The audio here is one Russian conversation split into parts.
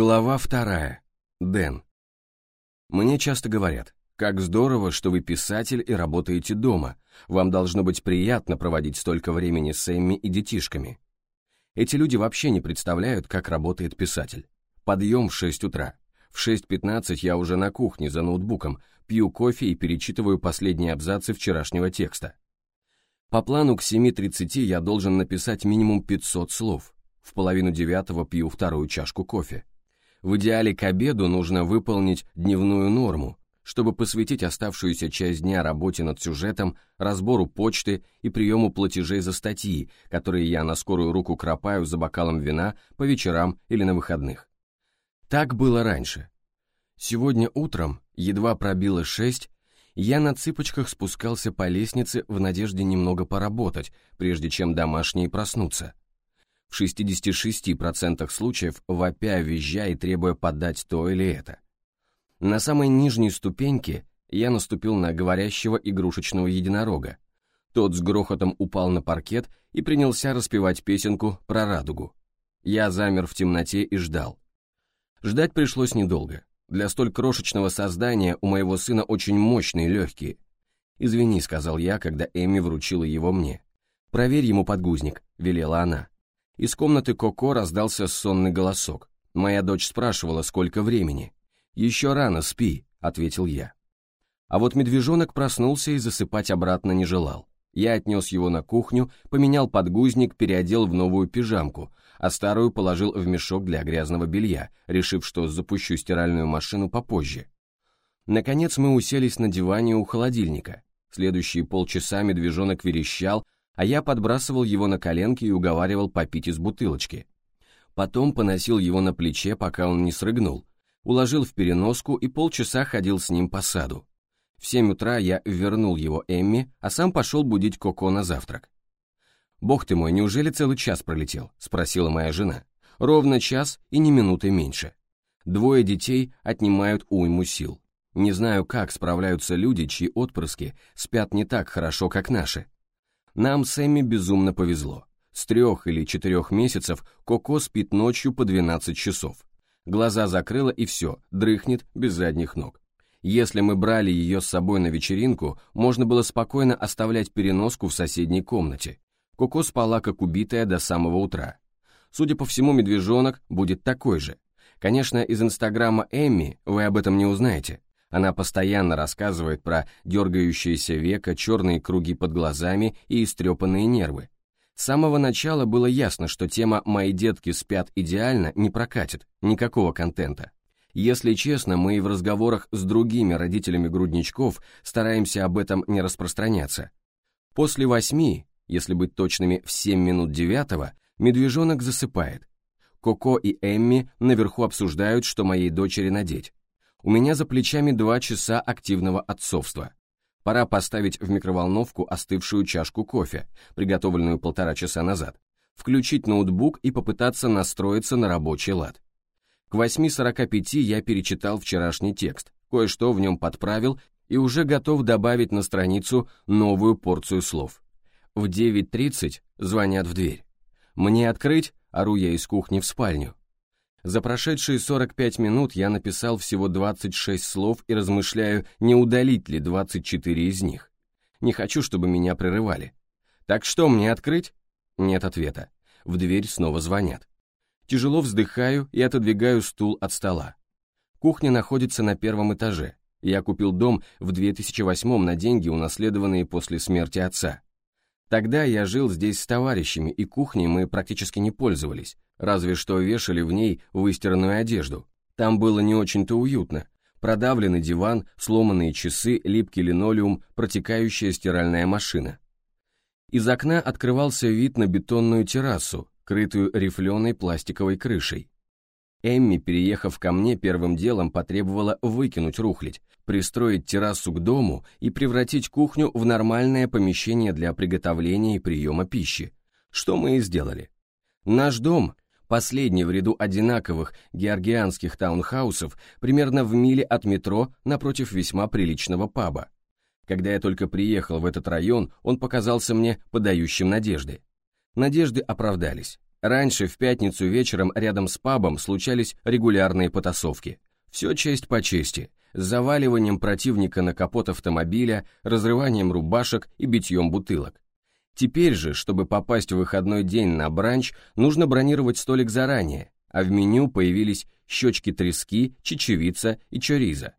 Глава вторая. Дэн. Мне часто говорят, как здорово, что вы писатель и работаете дома. Вам должно быть приятно проводить столько времени с Эмми и детишками. Эти люди вообще не представляют, как работает писатель. Подъем в 6 утра. В 6.15 я уже на кухне за ноутбуком, пью кофе и перечитываю последние абзацы вчерашнего текста. По плану к 7.30 я должен написать минимум 500 слов. В половину девятого пью вторую чашку кофе. В идеале к обеду нужно выполнить дневную норму, чтобы посвятить оставшуюся часть дня работе над сюжетом, разбору почты и приему платежей за статьи, которые я на скорую руку кропаю за бокалом вина по вечерам или на выходных. Так было раньше. Сегодня утром, едва пробило шесть, я на цыпочках спускался по лестнице в надежде немного поработать, прежде чем домашние проснутся. В 66% случаев вопя, визжа и требуя подать то или это. На самой нижней ступеньке я наступил на говорящего игрушечного единорога. Тот с грохотом упал на паркет и принялся распевать песенку про радугу. Я замер в темноте и ждал. Ждать пришлось недолго. Для столь крошечного создания у моего сына очень мощные легкие. «Извини», — сказал я, когда Эми вручила его мне. «Проверь ему подгузник», — велела она. Из комнаты Коко раздался сонный голосок. Моя дочь спрашивала, сколько времени. «Еще рано, спи», — ответил я. А вот медвежонок проснулся и засыпать обратно не желал. Я отнес его на кухню, поменял подгузник, переодел в новую пижамку, а старую положил в мешок для грязного белья, решив, что запущу стиральную машину попозже. Наконец мы уселись на диване у холодильника. Следующие полчаса медвежонок верещал, а я подбрасывал его на коленки и уговаривал попить из бутылочки. Потом поносил его на плече, пока он не срыгнул, уложил в переноску и полчаса ходил с ним по саду. В семь утра я вернул его Эмми, а сам пошел будить Коко на завтрак. «Бог ты мой, неужели целый час пролетел?» — спросила моя жена. «Ровно час и ни минуты меньше. Двое детей отнимают уйму сил. Не знаю, как справляются люди, чьи отпрыски спят не так хорошо, как наши. Нам с Эмми безумно повезло. С трех или четырех месяцев Коко спит ночью по 12 часов. Глаза закрыла и все, дрыхнет без задних ног. Если мы брали ее с собой на вечеринку, можно было спокойно оставлять переноску в соседней комнате. Коко спала как убитая до самого утра. Судя по всему, медвежонок будет такой же. Конечно, из инстаграма Эмми вы об этом не узнаете. Она постоянно рассказывает про дергающееся веко, черные круги под глазами и истрепанные нервы. С самого начала было ясно, что тема «Мои детки спят идеально» не прокатит, никакого контента. Если честно, мы и в разговорах с другими родителями грудничков стараемся об этом не распространяться. После восьми, если быть точными в семь минут девятого, медвежонок засыпает. Коко и Эмми наверху обсуждают, что моей дочери надеть. У меня за плечами два часа активного отцовства. Пора поставить в микроволновку остывшую чашку кофе, приготовленную полтора часа назад, включить ноутбук и попытаться настроиться на рабочий лад. К 8.45 я перечитал вчерашний текст, кое-что в нем подправил и уже готов добавить на страницу новую порцию слов. В 9.30 звонят в дверь. «Мне открыть?» – ору я из кухни в спальню. За прошедшие 45 минут я написал всего 26 слов и размышляю, не удалить ли 24 из них. Не хочу, чтобы меня прерывали. Так что, мне открыть? Нет ответа. В дверь снова звонят. Тяжело вздыхаю и отодвигаю стул от стола. Кухня находится на первом этаже. Я купил дом в 2008 на деньги, унаследованные после смерти отца. Тогда я жил здесь с товарищами, и кухней мы практически не пользовались, разве что вешали в ней выстиранную одежду. Там было не очень-то уютно. Продавленный диван, сломанные часы, липкий линолеум, протекающая стиральная машина. Из окна открывался вид на бетонную террасу, крытую рифленой пластиковой крышей. Эмми, переехав ко мне, первым делом потребовала выкинуть рухлядь, пристроить террасу к дому и превратить кухню в нормальное помещение для приготовления и приема пищи, что мы и сделали. Наш дом Последний в ряду одинаковых георгианских таунхаусов примерно в миле от метро напротив весьма приличного паба. Когда я только приехал в этот район, он показался мне подающим надежды. Надежды оправдались. Раньше в пятницу вечером рядом с пабом случались регулярные потасовки. Все честь по чести, с заваливанием противника на капот автомобиля, разрыванием рубашек и битьем бутылок. Теперь же, чтобы попасть в выходной день на бранч, нужно бронировать столик заранее, а в меню появились щечки трески, чечевица и чориза.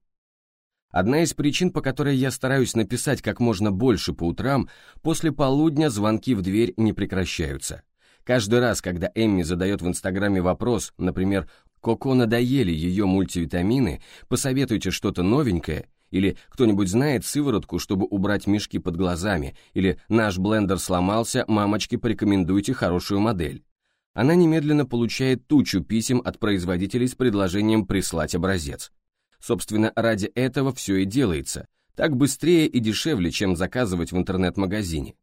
Одна из причин, по которой я стараюсь написать как можно больше по утрам, после полудня звонки в дверь не прекращаются. Каждый раз, когда Эмми задает в Инстаграме вопрос, например, «Коко надоели ее мультивитамины, посоветуйте что-то новенькое», или «Кто-нибудь знает сыворотку, чтобы убрать мешки под глазами», или «Наш блендер сломался, мамочки, порекомендуйте хорошую модель». Она немедленно получает тучу писем от производителей с предложением прислать образец. Собственно, ради этого все и делается. Так быстрее и дешевле, чем заказывать в интернет-магазине.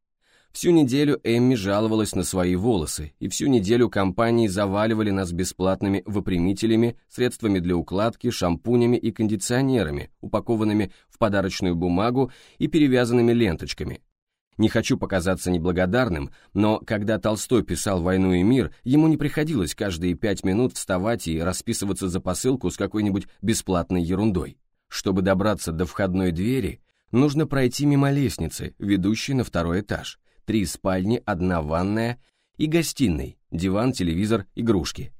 Всю неделю Эмми жаловалась на свои волосы, и всю неделю компании заваливали нас бесплатными выпрямителями, средствами для укладки, шампунями и кондиционерами, упакованными в подарочную бумагу и перевязанными ленточками. Не хочу показаться неблагодарным, но когда Толстой писал «Войну и мир», ему не приходилось каждые пять минут вставать и расписываться за посылку с какой-нибудь бесплатной ерундой. Чтобы добраться до входной двери, нужно пройти мимо лестницы, ведущей на второй этаж. Три спальни, одна ванная и гостиной, диван, телевизор, игрушки.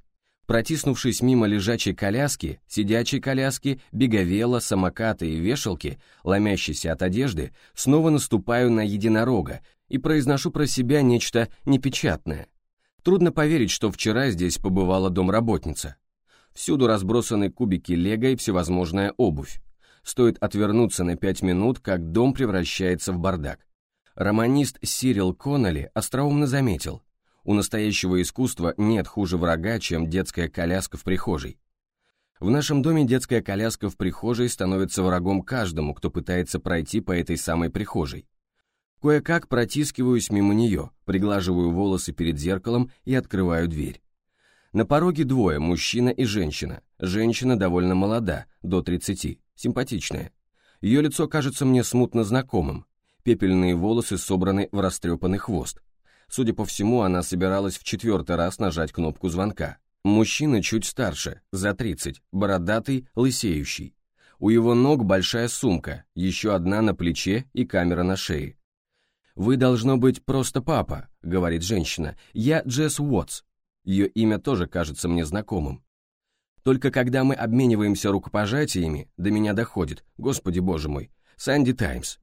Протиснувшись мимо лежачей коляски, сидячей коляски, беговела, самоката и вешалки, ломящейся от одежды, снова наступаю на единорога и произношу про себя нечто непечатное. Трудно поверить, что вчера здесь побывала домработница. Всюду разбросаны кубики лего и всевозможная обувь. Стоит отвернуться на пять минут, как дом превращается в бардак. Романист Сирил Конноли остроумно заметил, у настоящего искусства нет хуже врага, чем детская коляска в прихожей. В нашем доме детская коляска в прихожей становится врагом каждому, кто пытается пройти по этой самой прихожей. Кое-как протискиваюсь мимо нее, приглаживаю волосы перед зеркалом и открываю дверь. На пороге двое, мужчина и женщина. Женщина довольно молода, до 30, симпатичная. Ее лицо кажется мне смутно знакомым. Пепельные волосы собраны в растрепанный хвост. Судя по всему, она собиралась в четвертый раз нажать кнопку звонка. Мужчина чуть старше, за 30, бородатый, лысеющий. У его ног большая сумка, еще одна на плече и камера на шее. «Вы, должно быть, просто папа», — говорит женщина. «Я Джесс Уотс». Ее имя тоже кажется мне знакомым. Только когда мы обмениваемся рукопожатиями, до меня доходит, господи боже мой, Санди Таймс.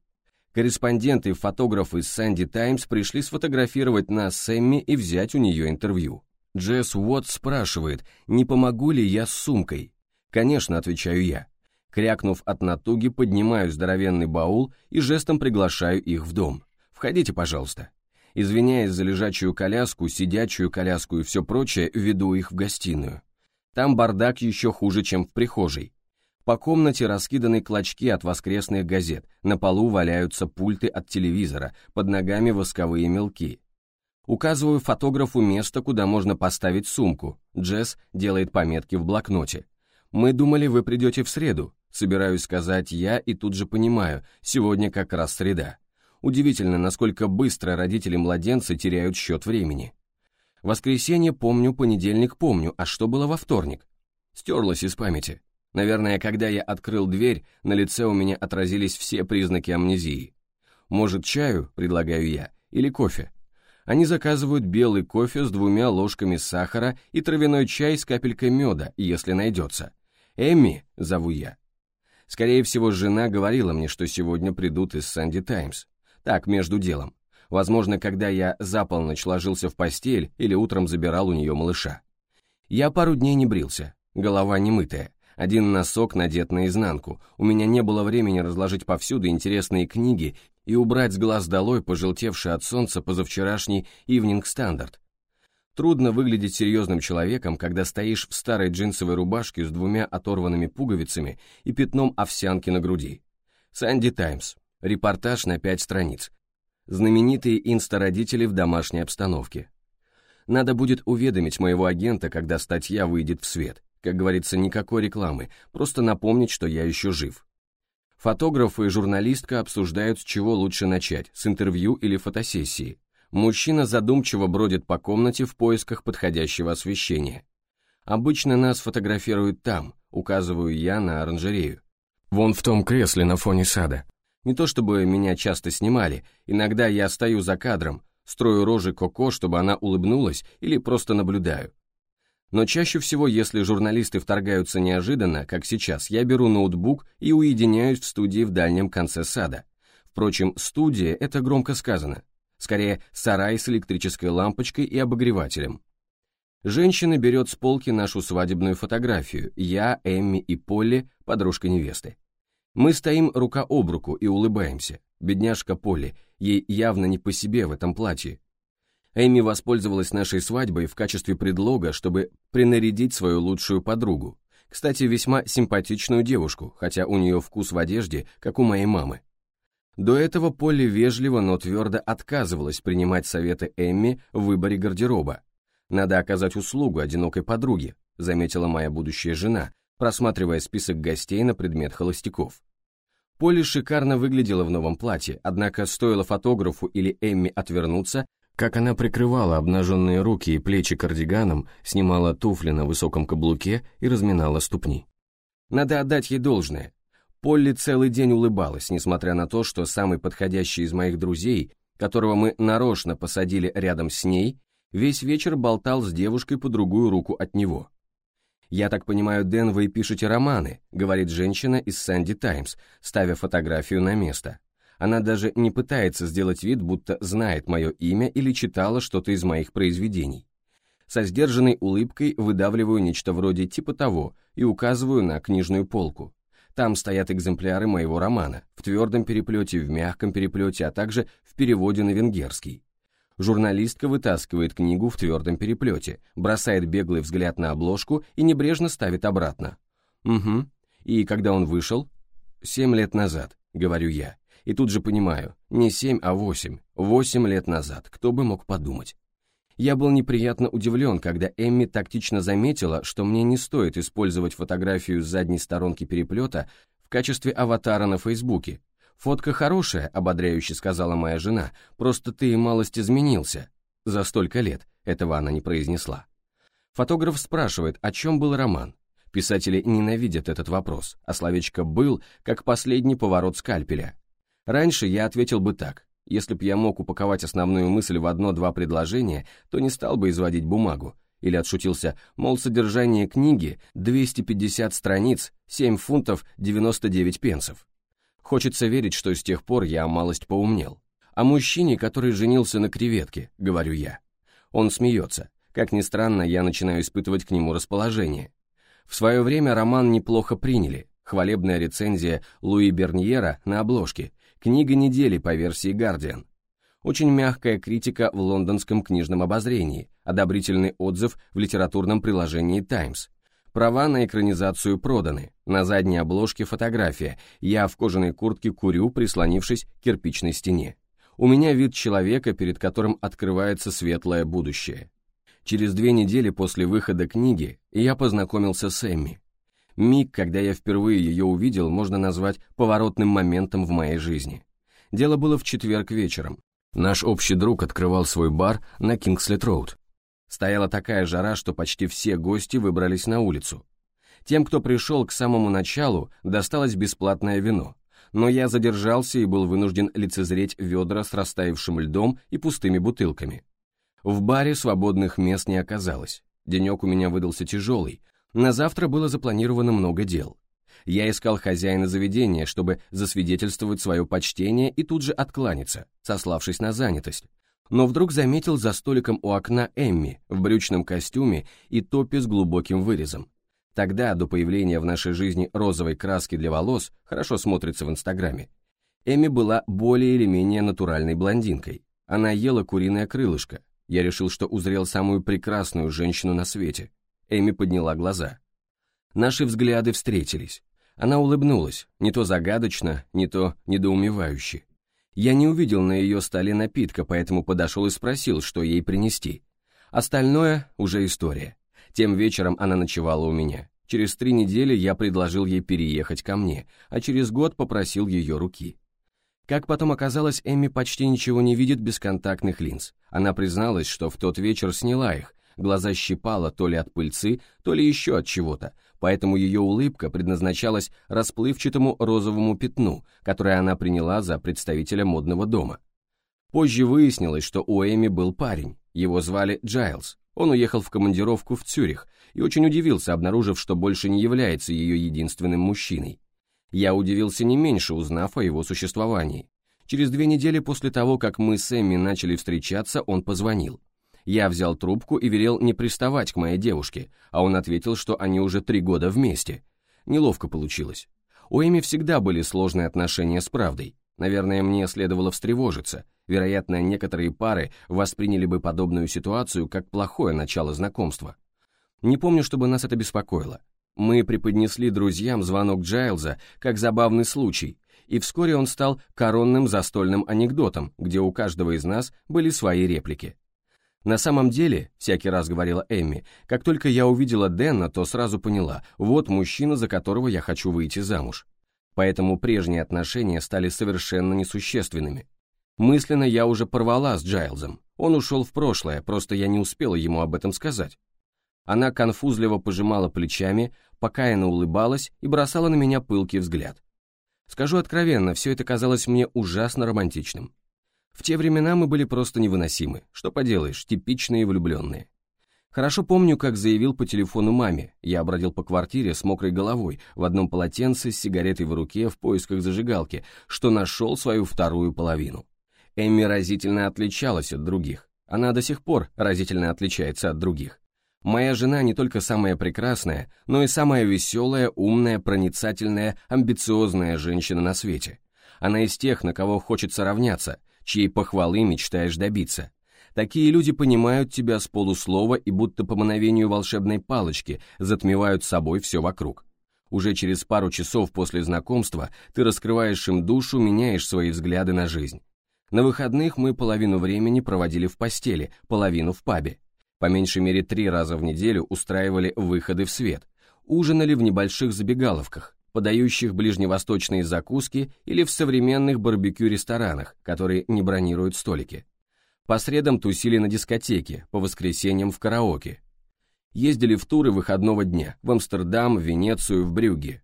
Корреспонденты и фотографы из Санди Таймс пришли сфотографировать нас с Эмми и взять у нее интервью. Джесс Уотт спрашивает, не помогу ли я с сумкой. Конечно, отвечаю я. Крякнув от натуги, поднимаю здоровенный баул и жестом приглашаю их в дом. Входите, пожалуйста. Извиняясь за лежачую коляску, сидячую коляску и все прочее, веду их в гостиную. Там бардак еще хуже, чем в прихожей. По комнате раскиданы клочки от воскресных газет, на полу валяются пульты от телевизора, под ногами восковые мелки. Указываю фотографу место, куда можно поставить сумку. Джесс делает пометки в блокноте. «Мы думали, вы придете в среду», собираюсь сказать я и тут же понимаю, сегодня как раз среда. Удивительно, насколько быстро родители-младенцы теряют счет времени. Воскресенье помню, понедельник помню, а что было во вторник? Стерлось из памяти. Наверное, когда я открыл дверь, на лице у меня отразились все признаки амнезии. Может, чаю, предлагаю я, или кофе? Они заказывают белый кофе с двумя ложками сахара и травяной чай с капелькой меда, если найдется. «Эмми», — зову я. Скорее всего, жена говорила мне, что сегодня придут из Санди Таймс. Так, между делом. Возможно, когда я за полночь ложился в постель или утром забирал у нее малыша. Я пару дней не брился, голова не мытая, один носок надет наизнанку. У меня не было времени разложить повсюду интересные книги и убрать с глаз долой пожелтевший от солнца позавчерашний Evening Standard. Трудно выглядеть серьезным человеком, когда стоишь в старой джинсовой рубашке с двумя оторванными пуговицами и пятном овсянки на груди. Санди Таймс. Репортаж на пять страниц. Знаменитые инста-родители в домашней обстановке. Надо будет уведомить моего агента, когда статья выйдет в свет. Как говорится, никакой рекламы, просто напомнить, что я еще жив. Фотограф и журналистка обсуждают, с чего лучше начать, с интервью или фотосессии. Мужчина задумчиво бродит по комнате в поисках подходящего освещения. Обычно нас фотографируют там, указываю я на оранжерею. Вон в том кресле на фоне сада. Не то чтобы меня часто снимали, иногда я стою за кадром, строю рожи Коко, чтобы она улыбнулась, или просто наблюдаю. Но чаще всего, если журналисты вторгаются неожиданно, как сейчас, я беру ноутбук и уединяюсь в студии в дальнем конце сада. Впрочем, студия — это громко сказано. Скорее, сарай с электрической лампочкой и обогревателем. Женщина берет с полки нашу свадебную фотографию, я, Эмми и Полли, подружка невесты. Мы стоим рука об руку и улыбаемся. Бедняжка Полли, ей явно не по себе в этом платье. Эми воспользовалась нашей свадьбой в качестве предлога, чтобы принарядить свою лучшую подругу. Кстати, весьма симпатичную девушку, хотя у нее вкус в одежде, как у моей мамы. До этого Полли вежливо, но твердо отказывалась принимать советы Эмми в выборе гардероба. «Надо оказать услугу одинокой подруге», заметила моя будущая жена, просматривая список гостей на предмет холостяков. Полли шикарно выглядела в новом платье, однако стоило фотографу или Эмми отвернуться, как она прикрывала обнаженные руки и плечи кардиганом, снимала туфли на высоком каблуке и разминала ступни. Надо отдать ей должное. Полли целый день улыбалась, несмотря на то, что самый подходящий из моих друзей, которого мы нарочно посадили рядом с ней, весь вечер болтал с девушкой по другую руку от него. «Я так понимаю, Дэн, вы пишете романы», — говорит женщина из «Санди Таймс», ставя фотографию на место. Она даже не пытается сделать вид, будто знает мое имя или читала что-то из моих произведений. Со сдержанной улыбкой выдавливаю нечто вроде типа того и указываю на книжную полку. Там стоят экземпляры моего романа, в твердом переплете, в мягком переплете, а также в переводе на венгерский. Журналистка вытаскивает книгу в твердом переплете, бросает беглый взгляд на обложку и небрежно ставит обратно. «Угу. И когда он вышел?» «Семь лет назад», — говорю я. И тут же понимаю, не семь, а восемь. Восемь лет назад, кто бы мог подумать. Я был неприятно удивлен, когда Эмми тактично заметила, что мне не стоит использовать фотографию с задней сторонки переплета в качестве аватара на Фейсбуке, «Фотка хорошая», — ободряюще сказала моя жена, «просто ты малость изменился». За столько лет этого она не произнесла. Фотограф спрашивает, о чем был роман. Писатели ненавидят этот вопрос, а словечко «был» как последний поворот скальпеля. Раньше я ответил бы так. Если б я мог упаковать основную мысль в одно-два предложения, то не стал бы изводить бумагу. Или отшутился, мол, содержание книги 250 страниц, 7 фунтов 99 пенсов. Хочется верить, что с тех пор я малость поумнел. О мужчине, который женился на креветке, говорю я. Он смеется. Как ни странно, я начинаю испытывать к нему расположение. В свое время роман неплохо приняли. Хвалебная рецензия Луи Берньера на обложке. Книга недели по версии «Гардиан». Очень мягкая критика в лондонском книжном обозрении, одобрительный отзыв в литературном приложении «Таймс», Права на экранизацию проданы. На задней обложке фотография. Я в кожаной куртке курю, прислонившись к кирпичной стене. У меня вид человека, перед которым открывается светлое будущее. Через две недели после выхода книги я познакомился с Эмми. Миг, когда я впервые ее увидел, можно назвать поворотным моментом в моей жизни. Дело было в четверг вечером. Наш общий друг открывал свой бар на Кингслет-Роуд. Стояла такая жара, что почти все гости выбрались на улицу. Тем, кто пришел к самому началу, досталось бесплатное вино, но я задержался и был вынужден лицезреть ведра с растаявшим льдом и пустыми бутылками. В баре свободных мест не оказалось. Денек у меня выдался тяжелый, на завтра было запланировано много дел. Я искал хозяина заведения, чтобы засвидетельствовать свое почтение и тут же откланяться, сославшись на занятость, но вдруг заметил за столиком у окна Эмми в брючном костюме и топе с глубоким вырезом. Тогда, до появления в нашей жизни розовой краски для волос, хорошо смотрится в Инстаграме, Эми была более или менее натуральной блондинкой. Она ела куриное крылышко. Я решил, что узрел самую прекрасную женщину на свете. Эми подняла глаза. Наши взгляды встретились. Она улыбнулась, не то загадочно, не то недоумевающе. Я не увидел на ее столе напитка, поэтому подошел и спросил, что ей принести. Остальное уже история. Тем вечером она ночевала у меня. Через три недели я предложил ей переехать ко мне, а через год попросил ее руки. Как потом оказалось, Эмми почти ничего не видит без контактных линз. Она призналась, что в тот вечер сняла их, глаза щипала то ли от пыльцы, то ли еще от чего-то, поэтому ее улыбка предназначалась расплывчатому розовому пятну, которое она приняла за представителя модного дома. Позже выяснилось, что у Эми был парень, его звали Джайлз. Он уехал в командировку в Цюрих и очень удивился, обнаружив, что больше не является ее единственным мужчиной. Я удивился не меньше, узнав о его существовании. Через две недели после того, как мы с Эмми начали встречаться, он позвонил. Я взял трубку и велел не приставать к моей девушке, а он ответил, что они уже три года вместе. Неловко получилось. У Эми всегда были сложные отношения с правдой. Наверное, мне следовало встревожиться. Вероятно, некоторые пары восприняли бы подобную ситуацию как плохое начало знакомства. Не помню, чтобы нас это беспокоило. Мы преподнесли друзьям звонок Джайлза как забавный случай, и вскоре он стал коронным застольным анекдотом, где у каждого из нас были свои реплики. На самом деле, всякий раз говорила Эмми, как только я увидела Дэна, то сразу поняла, вот мужчина, за которого я хочу выйти замуж. Поэтому прежние отношения стали совершенно несущественными. Мысленно я уже порвала с Джайлзом. Он ушел в прошлое, просто я не успела ему об этом сказать. Она конфузливо пожимала плечами, покаянно улыбалась и бросала на меня пылкий взгляд. Скажу откровенно, все это казалось мне ужасно романтичным. В те времена мы были просто невыносимы, что поделаешь, типичные влюбленные. Хорошо помню, как заявил по телефону маме, я бродил по квартире с мокрой головой, в одном полотенце с сигаретой в руке в поисках зажигалки, что нашел свою вторую половину. Эмми разительно отличалась от других. Она до сих пор разительно отличается от других. Моя жена не только самая прекрасная, но и самая веселая, умная, проницательная, амбициозная женщина на свете. Она из тех, на кого хочется равняться, чьей похвалы мечтаешь добиться. Такие люди понимают тебя с полуслова и будто по мановению волшебной палочки затмевают собой все вокруг. Уже через пару часов после знакомства ты раскрываешь им душу, меняешь свои взгляды на жизнь. На выходных мы половину времени проводили в постели, половину в пабе. По меньшей мере три раза в неделю устраивали выходы в свет, ужинали в небольших забегаловках, подающих ближневосточные закуски или в современных барбекю-ресторанах, которые не бронируют столики. По средам тусили на дискотеке, по воскресеньям в караоке. Ездили в туры выходного дня в Амстердам, Венецию, в Брюгге.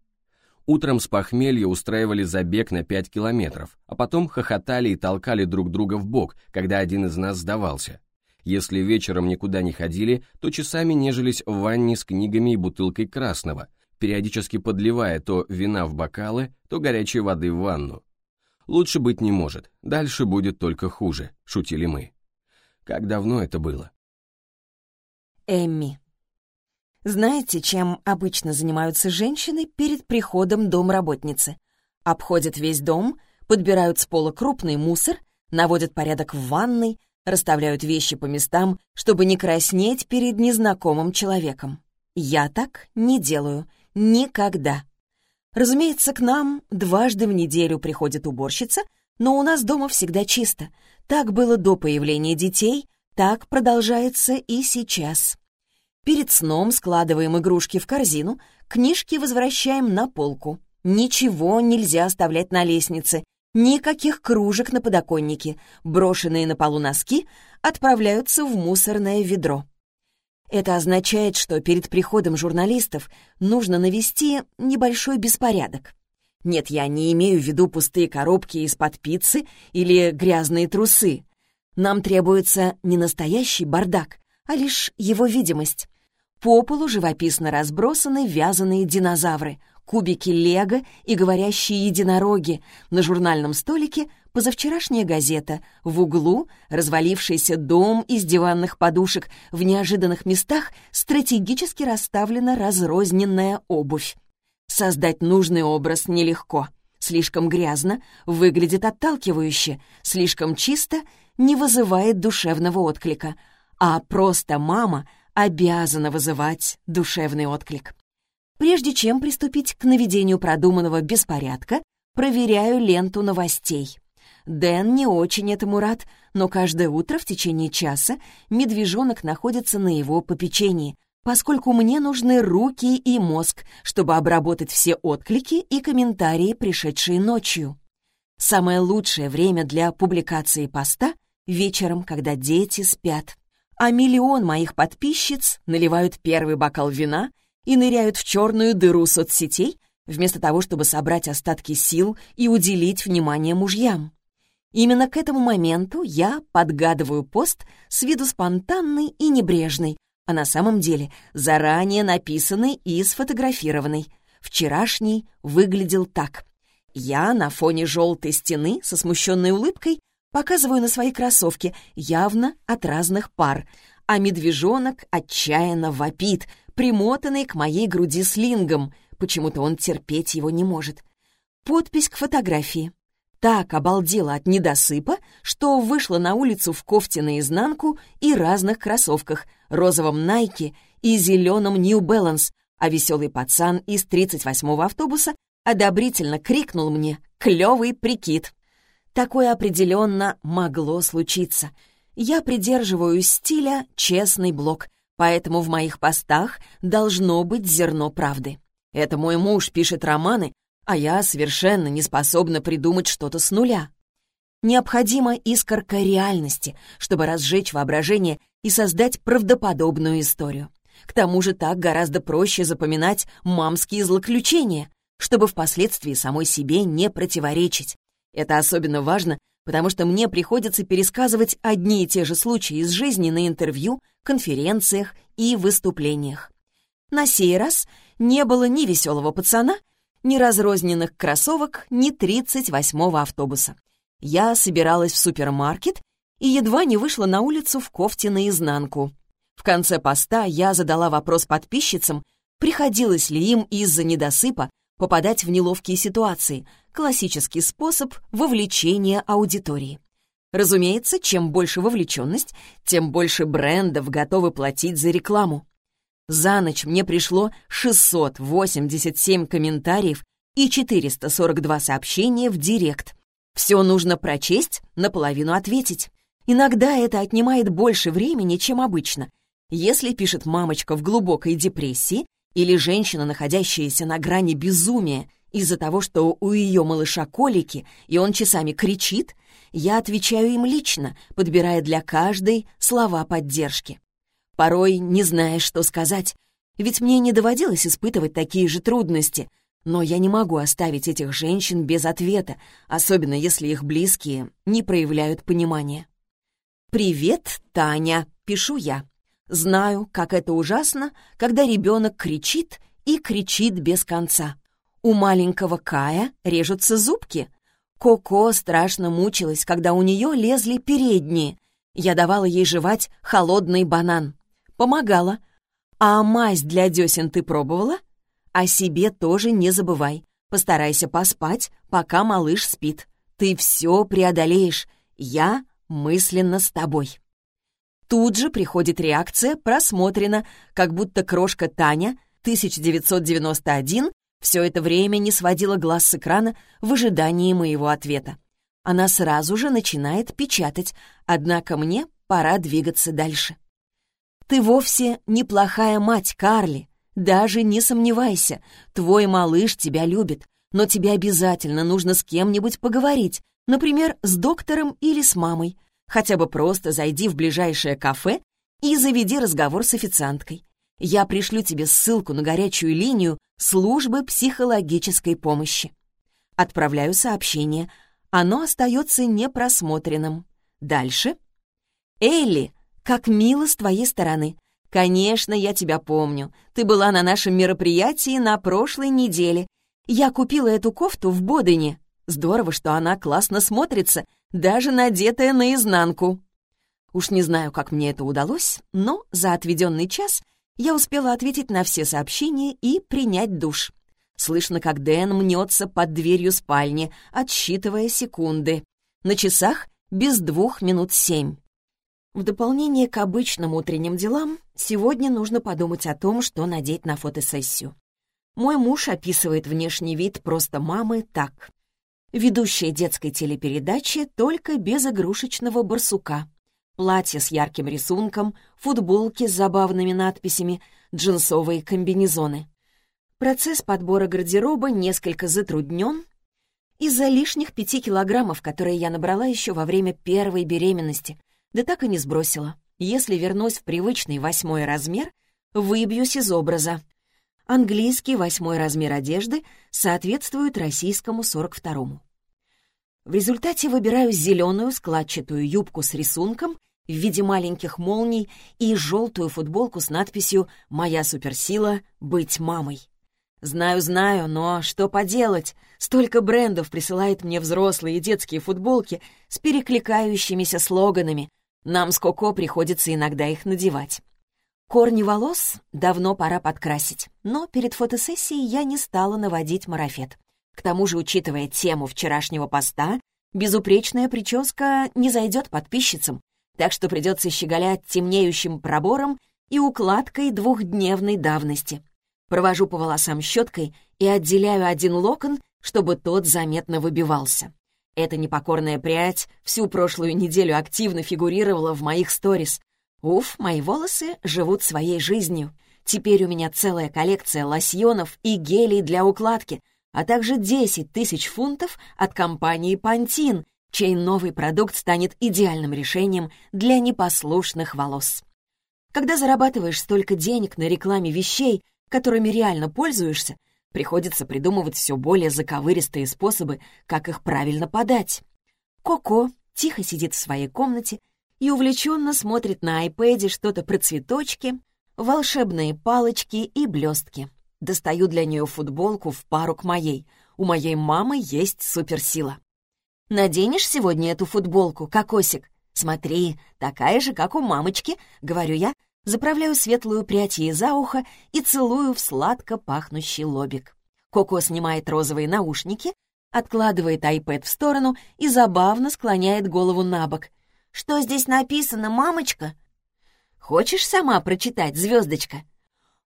Утром с похмелья устраивали забег на 5 километров, а потом хохотали и толкали друг друга в бок, когда один из нас сдавался. Если вечером никуда не ходили, то часами нежились в ванне с книгами и бутылкой красного, периодически подливая то вина в бокалы, то горячей воды в ванну. Лучше быть не может, дальше будет только хуже, шутили мы. Как давно это было? Эмми. Знаете, чем обычно занимаются женщины перед приходом домработницы? Обходят весь дом, подбирают с пола крупный мусор, наводят порядок в ванной, расставляют вещи по местам, чтобы не краснеть перед незнакомым человеком. Я так не делаю. Никогда. Разумеется, к нам дважды в неделю приходит уборщица, но у нас дома всегда чисто. Так было до появления детей, так продолжается и сейчас. Перед сном складываем игрушки в корзину, книжки возвращаем на полку. Ничего нельзя оставлять на лестнице, Никаких кружек на подоконнике, брошенные на полу носки отправляются в мусорное ведро. Это означает, что перед приходом журналистов нужно навести небольшой беспорядок. Нет, я не имею в виду пустые коробки из-под пиццы или грязные трусы. Нам требуется не настоящий бардак, а лишь его видимость. По полу живописно разбросаны вязаные динозавры, кубики лего и говорящие единороги, на журнальном столике позавчерашняя газета, в углу развалившийся дом из диванных подушек, в неожиданных местах стратегически расставлена разрозненная обувь. Создать нужный образ нелегко. Слишком грязно, выглядит отталкивающе, слишком чисто, не вызывает душевного отклика, а просто мама обязана вызывать душевный отклик. Прежде чем приступить к наведению продуманного беспорядка, проверяю ленту новостей. Дэн не очень этому рад, но каждое утро в течение часа медвежонок находится на его попечении, поскольку мне нужны руки и мозг, чтобы обработать все отклики и комментарии, пришедшие ночью. Самое лучшее время для публикации поста — вечером, когда дети спят. А миллион моих подписчиц наливают первый бокал вина и ныряют в черную дыру соцсетей, вместо того, чтобы собрать остатки сил и уделить внимание мужьям. Именно к этому моменту я подгадываю пост с виду спонтанный и небрежный, а на самом деле заранее написанный и сфотографированный. Вчерашний выглядел так. Я на фоне желтой стены со смущенной улыбкой показываю на свои кроссовки, явно от разных пар, а медвежонок отчаянно вопит, примотанный к моей груди слингом. Почему-то он терпеть его не может. Подпись к фотографии. Так обалдела от недосыпа, что вышла на улицу в кофте наизнанку и разных кроссовках, розовом Найке и зеленом New Balance, а веселый пацан из 38-го автобуса одобрительно крикнул мне «Клевый прикид!». Такое определенно могло случиться. Я придерживаюсь стиля «честный блог», поэтому в моих постах должно быть зерно правды. Это мой муж пишет романы, а я совершенно не способна придумать что-то с нуля. Необходима искорка реальности, чтобы разжечь воображение и создать правдоподобную историю. К тому же так гораздо проще запоминать мамские злоключения, чтобы впоследствии самой себе не противоречить. Это особенно важно, потому что мне приходится пересказывать одни и те же случаи из жизни на интервью, конференциях и выступлениях. На сей раз не было ни веселого пацана, ни разрозненных кроссовок, ни 38-го автобуса. Я собиралась в супермаркет и едва не вышла на улицу в кофте наизнанку. В конце поста я задала вопрос подписчицам, приходилось ли им из-за недосыпа попадать в неловкие ситуации, классический способ вовлечения аудитории. Разумеется, чем больше вовлеченность, тем больше брендов готовы платить за рекламу. За ночь мне пришло 687 комментариев и 442 сообщения в директ. Все нужно прочесть, наполовину ответить. Иногда это отнимает больше времени, чем обычно. Если пишет мамочка в глубокой депрессии, или женщина, находящаяся на грани безумия из-за того, что у ее малыша колики, и он часами кричит, я отвечаю им лично, подбирая для каждой слова поддержки. Порой не знаешь, что сказать, ведь мне не доводилось испытывать такие же трудности, но я не могу оставить этих женщин без ответа, особенно если их близкие не проявляют понимания. «Привет, Таня», — пишу я. Знаю, как это ужасно, когда ребенок кричит и кричит без конца. У маленького Кая режутся зубки. Коко страшно мучилась, когда у нее лезли передние. Я давала ей жевать холодный банан. Помогала. А мазь для десен ты пробовала? О себе тоже не забывай. Постарайся поспать, пока малыш спит. Ты все преодолеешь. Я мысленно с тобой. Тут же приходит реакция «просмотрено», как будто крошка Таня, 1991, все это время не сводила глаз с экрана в ожидании моего ответа. Она сразу же начинает печатать, однако мне пора двигаться дальше. «Ты вовсе неплохая мать, Карли. Даже не сомневайся, твой малыш тебя любит, но тебе обязательно нужно с кем-нибудь поговорить, например, с доктором или с мамой. Хотя бы просто зайди в ближайшее кафе и заведи разговор с официанткой. Я пришлю тебе ссылку на горячую линию службы психологической помощи. Отправляю сообщение. Оно остается непросмотренным. Дальше. Элли, как мило с твоей стороны. Конечно, я тебя помню. Ты была на нашем мероприятии на прошлой неделе. Я купила эту кофту в Бодене. Здорово, что она классно смотрится, даже надетая наизнанку. Уж не знаю, как мне это удалось, но за отведенный час я успела ответить на все сообщения и принять душ. Слышно, как Дэн мнется под дверью спальни, отсчитывая секунды. На часах без двух минут семь. В дополнение к обычным утренним делам, сегодня нужно подумать о том, что надеть на фотосессию. Мой муж описывает внешний вид просто мамы так ведущая детской телепередачи только без игрушечного барсука. Платье с ярким рисунком, футболки с забавными надписями, джинсовые комбинезоны. Процесс подбора гардероба несколько затруднен. Из-за лишних пяти килограммов, которые я набрала еще во время первой беременности. Да так и не сбросила. Если вернусь в привычный восьмой размер, выбьюсь из образа. Английский восьмой размер одежды соответствует российскому 42-му. В результате выбираю зеленую складчатую юбку с рисунком в виде маленьких молний и желтую футболку с надписью «Моя суперсила — быть мамой». Знаю, знаю, но что поделать? Столько брендов присылает мне взрослые и детские футболки с перекликающимися слоганами, нам с Коко приходится иногда их надевать. Корни волос давно пора подкрасить, но перед фотосессией я не стала наводить марафет. К тому же, учитывая тему вчерашнего поста, безупречная прическа не зайдет подписчицам, так что придется щеголять темнеющим пробором и укладкой двухдневной давности. Провожу по волосам щеткой и отделяю один локон, чтобы тот заметно выбивался. Эта непокорная прядь всю прошлую неделю активно фигурировала в моих сторис. Уф, мои волосы живут своей жизнью. Теперь у меня целая коллекция лосьонов и гелей для укладки, а также 10 тысяч фунтов от компании «Пантин», чей новый продукт станет идеальным решением для непослушных волос. Когда зарабатываешь столько денег на рекламе вещей, которыми реально пользуешься, Приходится придумывать все более заковыристые способы, как их правильно подать. Коко тихо сидит в своей комнате и увлеченно смотрит на айпэде что-то про цветочки, волшебные палочки и блестки. Достаю для нее футболку в пару к моей. У моей мамы есть суперсила. «Наденешь сегодня эту футболку, кокосик? Смотри, такая же, как у мамочки», — говорю я, заправляю светлую прядь ей за ухо и целую в сладко пахнущий лобик. Коко снимает розовые наушники, откладывает iPad в сторону и забавно склоняет голову на бок. «Что здесь написано, мамочка?» «Хочешь сама прочитать, звездочка?»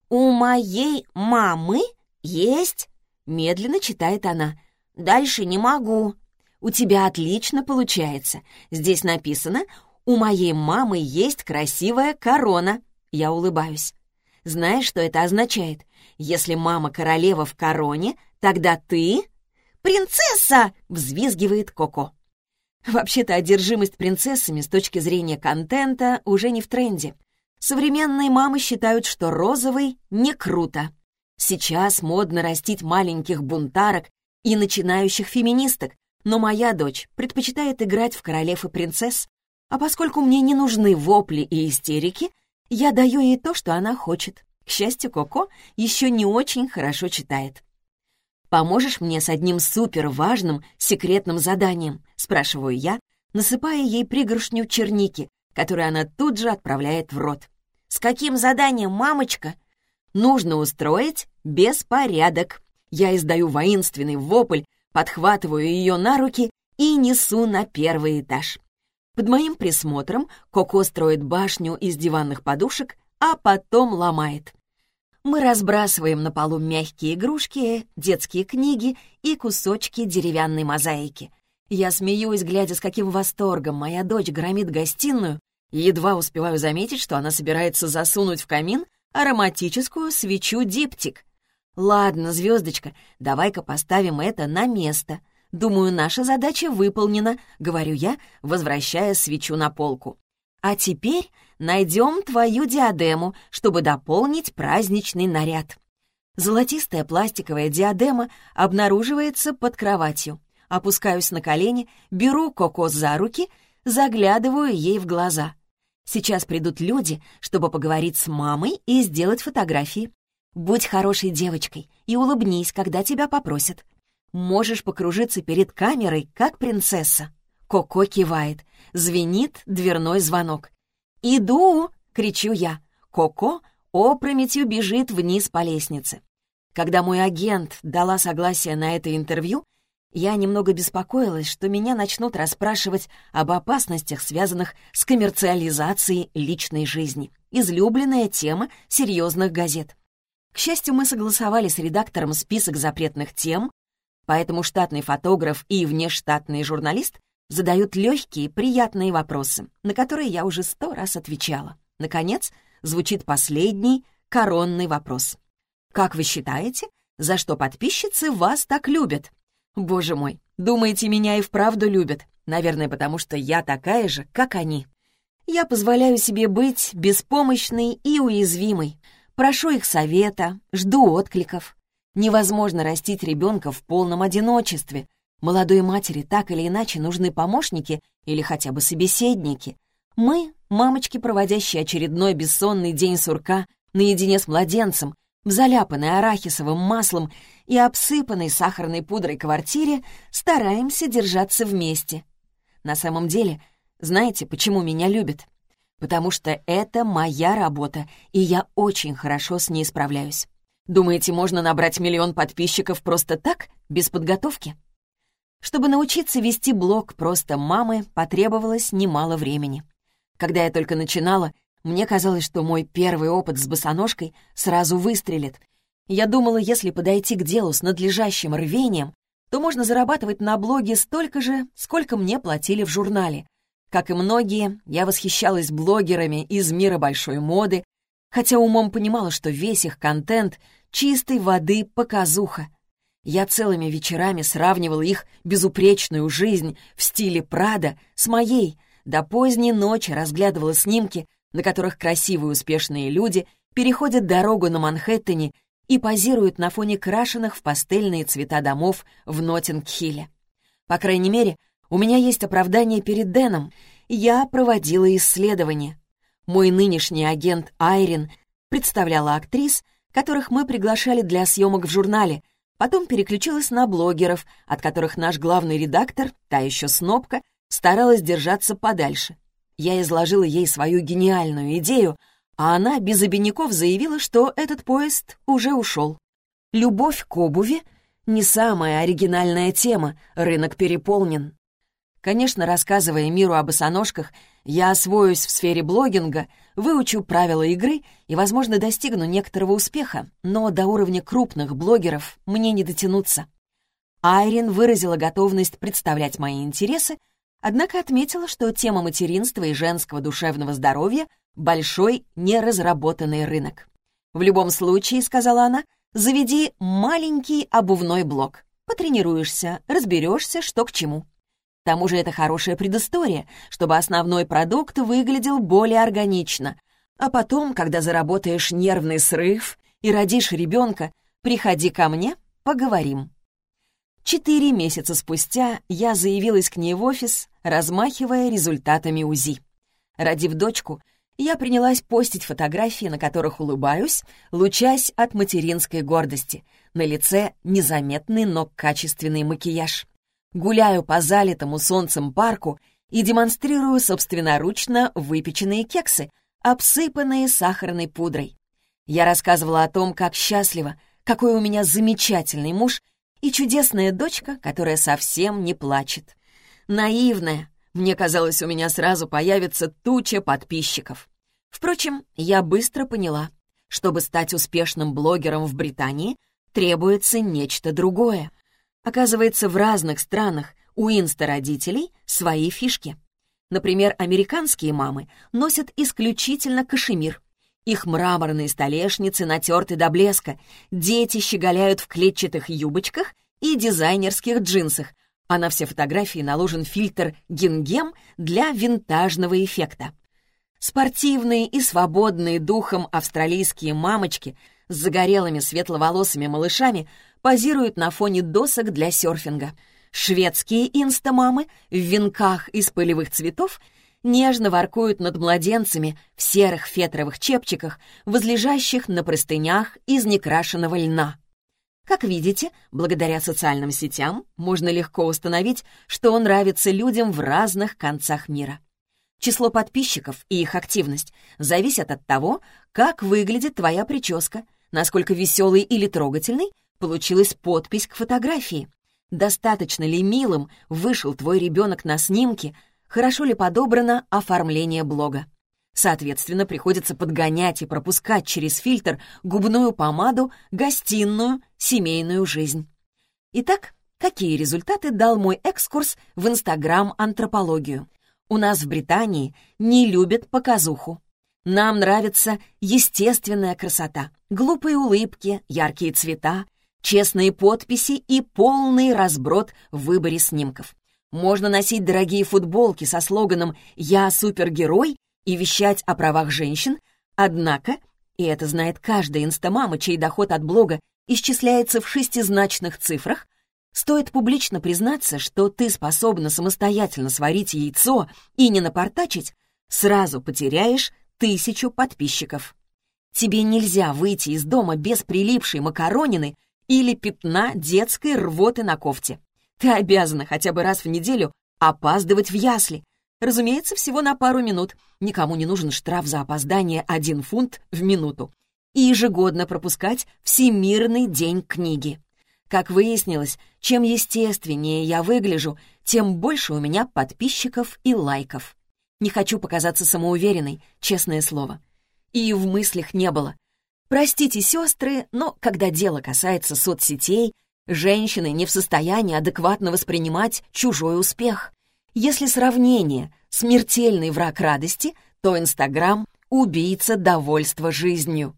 «У моей мамы есть...» Медленно читает она. «Дальше не могу». «У тебя отлично получается. Здесь написано «У моей мамы есть красивая корона». Я улыбаюсь. Знаешь, что это означает? Если мама королева в короне, тогда ты... «Принцесса!» — взвизгивает Коко. Вообще-то одержимость принцессами с точки зрения контента уже не в тренде. Современные мамы считают, что розовый не круто. Сейчас модно растить маленьких бунтарок и начинающих феминисток, но моя дочь предпочитает играть в королев и принцесс, а поскольку мне не нужны вопли и истерики, я даю ей то, что она хочет. К счастью, Коко еще не очень хорошо читает. «Поможешь мне с одним суперважным секретным заданием?» — спрашиваю я, насыпая ей пригоршню черники, которую она тут же отправляет в рот. «С каким заданием, мамочка?» «Нужно устроить беспорядок». Я издаю воинственный вопль, подхватываю ее на руки и несу на первый этаж. Под моим присмотром Коко строит башню из диванных подушек, а потом ломает. Мы разбрасываем на полу мягкие игрушки, детские книги и кусочки деревянной мозаики. Я смеюсь, глядя, с каким восторгом моя дочь громит гостиную, и едва успеваю заметить, что она собирается засунуть в камин ароматическую свечу диптик. «Ладно, звездочка, давай-ка поставим это на место», «Думаю, наша задача выполнена», — говорю я, возвращая свечу на полку. «А теперь найдем твою диадему, чтобы дополнить праздничный наряд». Золотистая пластиковая диадема обнаруживается под кроватью. Опускаюсь на колени, беру Коко за руки, заглядываю ей в глаза. Сейчас придут люди, чтобы поговорить с мамой и сделать фотографии. Будь хорошей девочкой и улыбнись, когда тебя попросят. Можешь покружиться перед камерой, как принцесса». Коко кивает. Звенит дверной звонок. «Иду!» — кричу я. Коко опрометью бежит вниз по лестнице. Когда мой агент дала согласие на это интервью, я немного беспокоилась, что меня начнут расспрашивать об опасностях, связанных с коммерциализацией личной жизни. Излюбленная тема серьезных газет. К счастью, мы согласовали с редактором список запретных тем, Поэтому штатный фотограф и внештатный журналист задают легкие, приятные вопросы, на которые я уже сто раз отвечала. Наконец, звучит последний, коронный вопрос. «Как вы считаете, за что подписчицы вас так любят?» Боже мой, Думаете, меня и вправду любят? Наверное, потому что я такая же, как они. Я позволяю себе быть беспомощной и уязвимой. Прошу их совета, жду откликов. Невозможно растить ребенка в полном одиночестве. Молодой матери так или иначе нужны помощники или хотя бы собеседники. Мы, мамочки, проводящие очередной бессонный день сурка наедине с младенцем, в заляпанной арахисовым маслом и обсыпанной сахарной пудрой квартире, стараемся держаться вместе. На самом деле, знаете, почему меня любят? Потому что это моя работа, и я очень хорошо с ней справляюсь. Думаете, можно набрать миллион подписчиков просто так, без подготовки? Чтобы научиться вести блог «Просто мамы» потребовалось немало времени. Когда я только начинала, мне казалось, что мой первый опыт с босоножкой сразу выстрелит. Я думала, если подойти к делу с надлежащим рвением, то можно зарабатывать на блоге столько же, сколько мне платили в журнале. Как и многие, я восхищалась блогерами из мира большой моды, хотя умом понимала, что весь их контент — чистой воды показуха. Я целыми вечерами сравнивала их безупречную жизнь в стиле Прада с моей, до поздней ночи разглядывала снимки, на которых красивые успешные люди переходят дорогу на Манхэттене и позируют на фоне крашенных в пастельные цвета домов в Ноттинг-Хилле. По крайней мере, у меня есть оправдание перед Дэном. Я проводила исследование. Мой нынешний агент Айрин представляла актрис, которых мы приглашали для съемок в журнале, потом переключилась на блогеров, от которых наш главный редактор, та еще снопка, старалась держаться подальше. Я изложила ей свою гениальную идею, а она без обиняков заявила, что этот поезд уже ушел. Любовь к обуви — не самая оригинальная тема, рынок переполнен. Конечно, рассказывая миру о босоножках, я освоюсь в сфере блогинга, выучу правила игры и, возможно, достигну некоторого успеха, но до уровня крупных блогеров мне не дотянуться. Айрин выразила готовность представлять мои интересы, однако отметила, что тема материнства и женского душевного здоровья — большой неразработанный рынок. «В любом случае», — сказала она, — «заведи маленький обувной блок. Потренируешься, разберешься, что к чему». К тому же это хорошая предыстория, чтобы основной продукт выглядел более органично. А потом, когда заработаешь нервный срыв и родишь ребенка, приходи ко мне, поговорим. Четыре месяца спустя я заявилась к ней в офис, размахивая результатами УЗИ. Родив дочку, я принялась постить фотографии, на которых улыбаюсь, лучась от материнской гордости. На лице незаметный, но качественный макияж. Гуляю по залитому солнцем парку и демонстрирую собственноручно выпеченные кексы, обсыпанные сахарной пудрой. Я рассказывала о том, как счастлива, какой у меня замечательный муж — и чудесная дочка, которая совсем не плачет. Наивная. Мне казалось, у меня сразу появится туча подписчиков. Впрочем, я быстро поняла, чтобы стать успешным блогером в Британии, требуется нечто другое. Оказывается, в разных странах у инста-родителей свои фишки. Например, американские мамы носят исключительно кашемир, их мраморные столешницы натерты до блеска, дети щеголяют в клетчатых юбочках и дизайнерских джинсах, а на все фотографии наложен фильтр гингем для винтажного эффекта. Спортивные и свободные духом австралийские мамочки с загорелыми светловолосыми малышами позируют на фоне досок для серфинга. Шведские инстамамы в венках из пылевых цветов — нежно воркуют над младенцами в серых фетровых чепчиках, возлежащих на простынях из некрашенного льна. Как видите, благодаря социальным сетям можно легко установить, что он нравится людям в разных концах мира. Число подписчиков и их активность зависят от того, как выглядит твоя прическа, насколько веселый или трогательный получилась подпись к фотографии, достаточно ли милым вышел твой ребенок на снимке, хорошо ли подобрано оформление блога. Соответственно, приходится подгонять и пропускать через фильтр губную помаду, гостиную, семейную жизнь. Итак, какие результаты дал мой экскурс в Инстаграм-антропологию? У нас в Британии не любят показуху. Нам нравится естественная красота, глупые улыбки, яркие цвета, честные подписи и полный разброд в выборе снимков. Можно носить дорогие футболки со слоганом «Я супергерой» и вещать о правах женщин, однако, и это знает каждая инстамама, чей доход от блога исчисляется в шестизначных цифрах, стоит публично признаться, что ты способна самостоятельно сварить яйцо и не напортачить, сразу потеряешь тысячу подписчиков. Тебе нельзя выйти из дома без прилипшей макаронины или пятна детской рвоты на кофте. Ты обязана хотя бы раз в неделю опаздывать в ясли. Разумеется, всего на пару минут. Никому не нужен штраф за опоздание один фунт в минуту. И ежегодно пропускать Всемирный день книги. Как выяснилось, чем естественнее я выгляжу, тем больше у меня подписчиков и лайков. Не хочу показаться самоуверенной, честное слово. И в мыслях не было. Простите, сестры, но когда дело касается соцсетей, женщины не в состоянии адекватно воспринимать чужой успех. Если сравнение — смертельный враг радости, то Инстаграм — убийца довольства жизнью.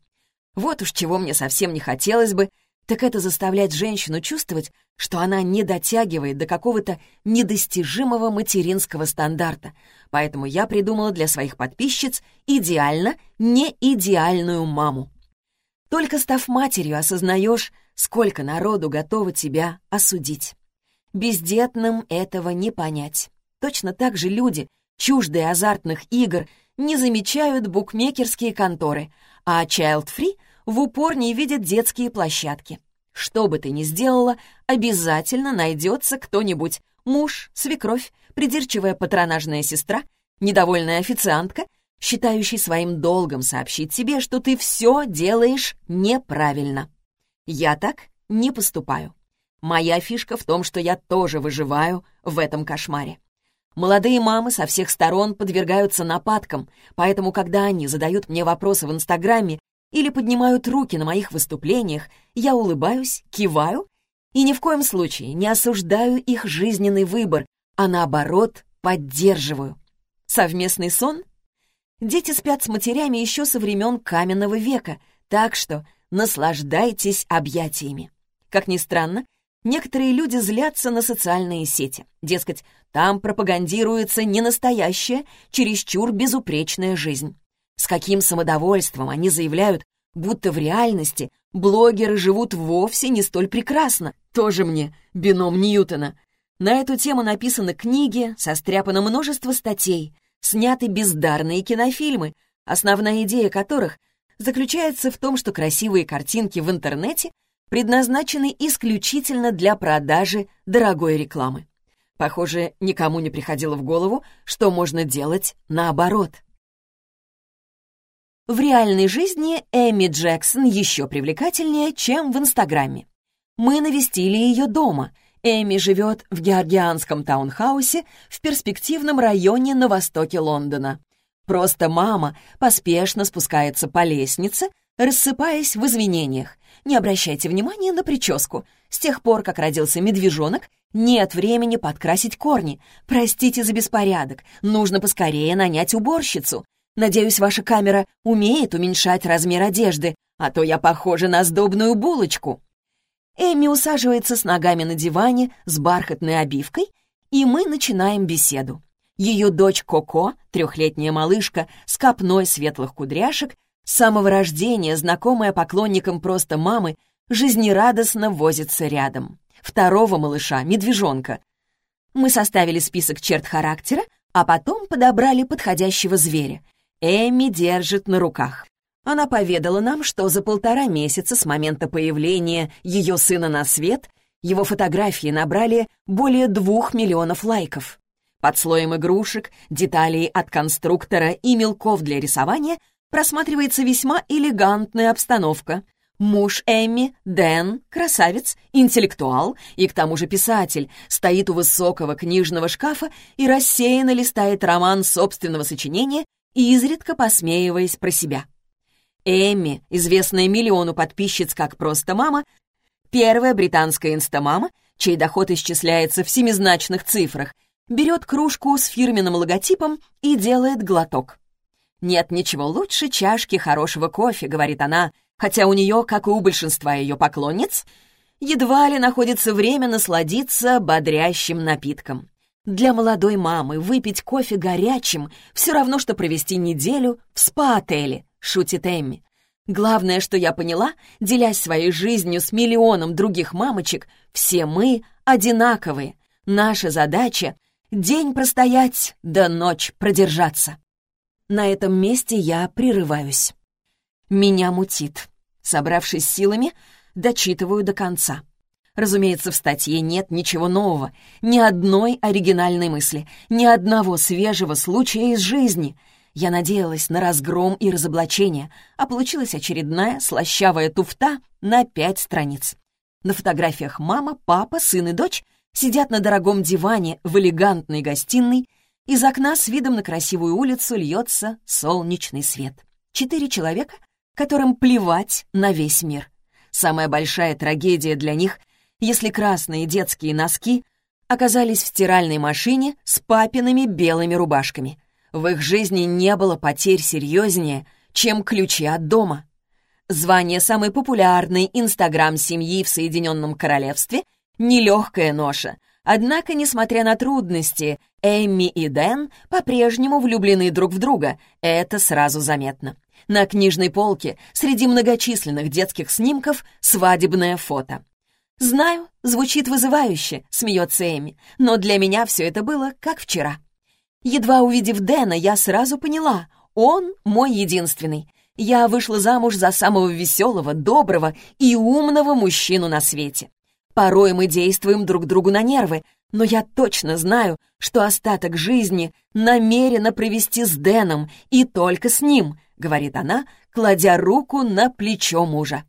Вот уж чего мне совсем не хотелось бы — так это заставлять женщину чувствовать, что она не дотягивает до какого-то недостижимого материнского стандарта. Поэтому я придумала для своих подписчиц идеально не идеальную маму. Только став матерью, осознаешь, сколько народу готово тебя осудить. Бездетным этого не понять. Точно так же люди, чуждые азартных игр, не замечают букмекерские конторы, а Child Free в упор не видят детские площадки. Что бы ты ни сделала, обязательно найдется кто-нибудь. Муж, свекровь, придирчивая патронажная сестра, недовольная официантка, считающий своим долгом сообщить тебе, что ты все делаешь неправильно. Я так не поступаю. Моя фишка в том, что я тоже выживаю в этом кошмаре. Молодые мамы со всех сторон подвергаются нападкам, поэтому, когда они задают мне вопросы в Инстаграме или поднимают руки на моих выступлениях, я улыбаюсь, киваю и ни в коем случае не осуждаю их жизненный выбор, а наоборот поддерживаю. Совместный сон? Дети спят с матерями еще со времен каменного века, так что наслаждайтесь объятиями. Как ни странно, некоторые люди злятся на социальные сети. Дескать, там пропагандируется не настоящая, чересчур безупречная жизнь. С каким самодовольством они заявляют, будто в реальности блогеры живут вовсе не столь прекрасно. Тоже мне бином Ньютона. На эту тему написаны книги, состряпано множество статей, сняты бездарные кинофильмы, основная идея которых заключается в том, что красивые картинки в интернете предназначены исключительно для продажи дорогой рекламы. Похоже, никому не приходило в голову, что можно делать наоборот. В реальной жизни Эми Джексон еще привлекательнее, чем в Инстаграме. Мы навестили ее дома. Эми живет в георгианском таунхаусе в перспективном районе на востоке Лондона. Просто мама поспешно спускается по лестнице, рассыпаясь в извинениях. Не обращайте внимания на прическу. С тех пор, как родился медвежонок, нет времени подкрасить корни. Простите за беспорядок. Нужно поскорее нанять уборщицу. Надеюсь, ваша камера умеет уменьшать размер одежды, а то я похожа на сдобную булочку». Эми усаживается с ногами на диване с бархатной обивкой, и мы начинаем беседу. Ее дочь Коко, трехлетняя малышка с копной светлых кудряшек, с самого рождения, знакомая поклонникам просто мамы, жизнерадостно возится рядом. Второго малыша, медвежонка. Мы составили список черт характера, а потом подобрали подходящего зверя — Эми держит на руках. Она поведала нам, что за полтора месяца с момента появления ее сына на свет его фотографии набрали более двух миллионов лайков. Под слоем игрушек, деталей от конструктора и мелков для рисования просматривается весьма элегантная обстановка. Муж Эми, Дэн, красавец, интеллектуал и к тому же писатель, стоит у высокого книжного шкафа и рассеянно листает роман собственного сочинения изредка посмеиваясь про себя. Эмми, известная миллиону подписчиц как просто мама, первая британская инстамама, чей доход исчисляется в семизначных цифрах, берет кружку с фирменным логотипом и делает глоток. «Нет ничего лучше чашки хорошего кофе», — говорит она, хотя у нее, как и у большинства ее поклонниц, едва ли находится время насладиться бодрящим напитком. Для молодой мамы выпить кофе горячим все равно, что провести неделю в спа-отеле, шутит Эмми. Главное, что я поняла, делясь своей жизнью с миллионом других мамочек, все мы одинаковые. Наша задача — день простоять, да ночь продержаться. На этом месте я прерываюсь. Меня мутит. Собравшись силами, дочитываю до конца. Разумеется, в статье нет ничего нового, ни одной оригинальной мысли, ни одного свежего случая из жизни. Я надеялась на разгром и разоблачение, а получилась очередная слащавая туфта на пять страниц. На фотографиях мама, папа, сын и дочь сидят на дорогом диване в элегантной гостиной, из окна с видом на красивую улицу льется солнечный свет. Четыре человека, которым плевать на весь мир. Самая большая трагедия для них если красные детские носки оказались в стиральной машине с папиными белыми рубашками. В их жизни не было потерь серьезнее, чем ключи от дома. Звание самой популярной инстаграм-семьи в Соединенном Королевстве — нелегкая ноша. Однако, несмотря на трудности, Эмми и Дэн по-прежнему влюблены друг в друга, это сразу заметно. На книжной полке среди многочисленных детских снимков свадебное фото. «Знаю, звучит вызывающе», — смеется Эми, «но для меня все это было как вчера». Едва увидев Дэна, я сразу поняла, он мой единственный. Я вышла замуж за самого веселого, доброго и умного мужчину на свете. Порой мы действуем друг другу на нервы, но я точно знаю, что остаток жизни намерена провести с Дэном и только с ним, говорит она, кладя руку на плечо мужа.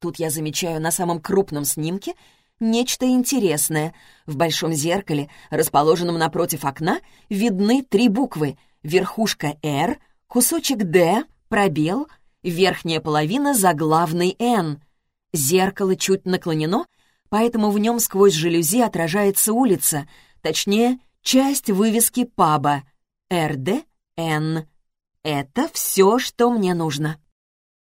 Тут я замечаю на самом крупном снимке нечто интересное. В большом зеркале, расположенном напротив окна, видны три буквы — верхушка «Р», кусочек «Д», пробел, верхняя половина заглавной «Н». Зеркало чуть наклонено, поэтому в нем сквозь жалюзи отражается улица, точнее, часть вывески паба «РДН». Это все, что мне нужно.